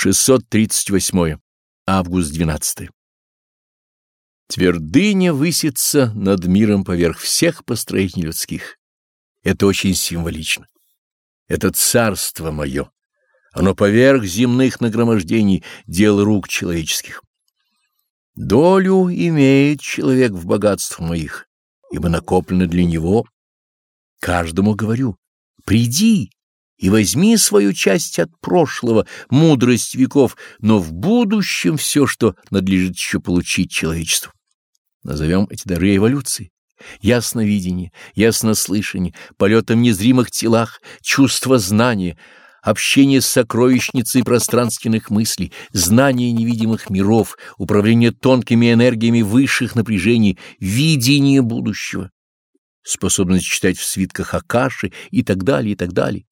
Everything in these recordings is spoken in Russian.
638. Август 12. Твердыня высится над миром поверх всех построений людских. Это очень символично. Это царство мое. Оно поверх земных нагромождений дел рук человеческих. Долю имеет человек в богатствах моих, ибо накоплено для него. Каждому говорю, приди и возьми свою часть от прошлого, мудрость веков, но в будущем все, что надлежит еще получить человечеству. Назовем эти дары эволюции. Ясновидение, яснослышание, полетом незримых телах, чувство знания, общение с сокровищницей пространственных мыслей, знание невидимых миров, управление тонкими энергиями высших напряжений, видение будущего, способность читать в свитках Акаши и так далее, и так далее.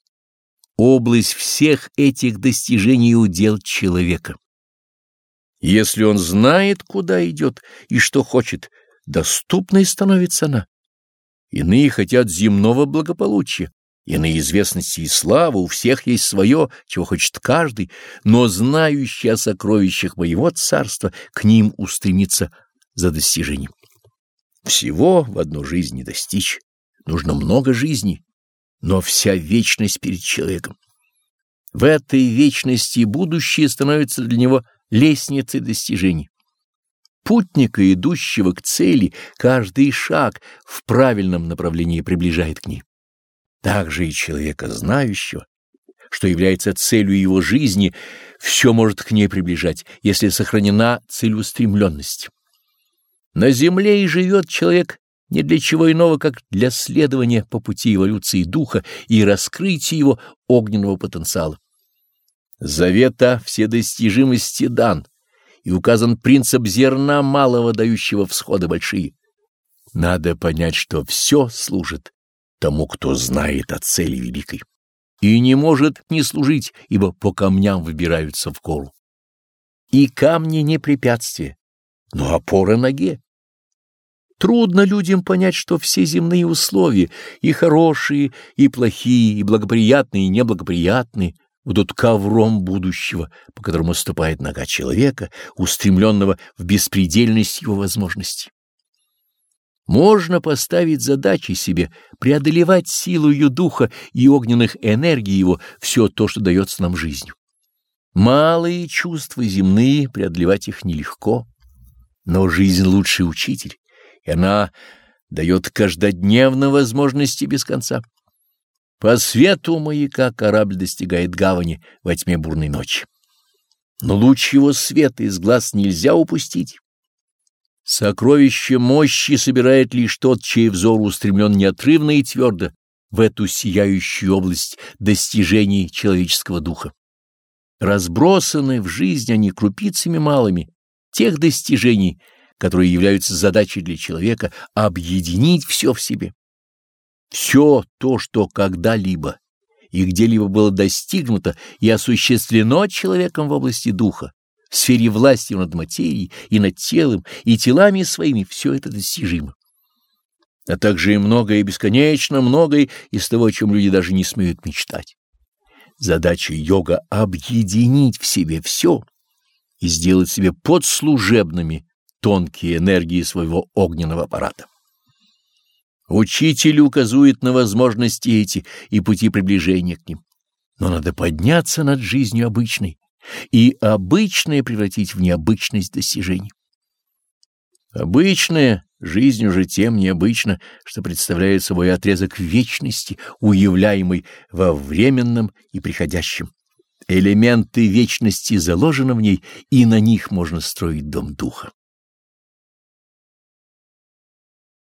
Область всех этих достижений удел человека. Если он знает, куда идет и что хочет, доступной становится она. Иные хотят земного благополучия, иные известности и славы, у всех есть свое, чего хочет каждый, но знающий о сокровищах моего царства к ним устремится за достижением. Всего в одну жизнь не достичь, нужно много жизней но вся вечность перед человеком. В этой вечности будущее становится для него лестницей достижений. Путника, идущего к цели, каждый шаг в правильном направлении приближает к ней. Также и человека, знающего, что является целью его жизни, все может к ней приближать, если сохранена целеустремленность. На земле и живет человек не для чего иного, как для следования по пути эволюции духа и раскрытия его огненного потенциала. Завета вседостижимости дан, и указан принцип зерна малого, дающего всходы большие. Надо понять, что все служит тому, кто знает о цели великой, и не может не служить, ибо по камням выбираются в гору. И камни не препятствие, но опора ноге. Трудно людям понять, что все земные условия, и хорошие, и плохие, и благоприятные, и неблагоприятные, будут ковром будущего, по которому ступает нога человека, устремленного в беспредельность его возможностей. Можно поставить задачи себе преодолевать силу ее духа и огненных энергий его все то, что дается нам жизнью. Малые чувства земные, преодолевать их нелегко, но жизнь лучший учитель и она дает каждодневно возможности без конца. По свету маяка корабль достигает гавани во тьме бурной ночи. Но луч его света из глаз нельзя упустить. Сокровище мощи собирает лишь тот, чей взор устремлен неотрывно и твердо в эту сияющую область достижений человеческого духа. Разбросаны в жизнь они крупицами малыми тех достижений, которые являются задачей для человека, объединить все в себе. Все то, что когда-либо и где-либо было достигнуто и осуществлено человеком в области духа, в сфере власти над материей и над телом, и телами своими, все это достижимо. А также и многое, и бесконечно многое из того, о чем люди даже не смеют мечтать. Задача йога — объединить в себе все и сделать себе подслужебными тонкие энергии своего огненного аппарата. Учитель указывает на возможности эти и пути приближения к ним. Но надо подняться над жизнью обычной и обычное превратить в необычность достижений. Обычная жизнь уже тем необычна, что представляет собой отрезок вечности, уявляемый во временном и приходящем. Элементы вечности заложены в ней, и на них можно строить дом духа.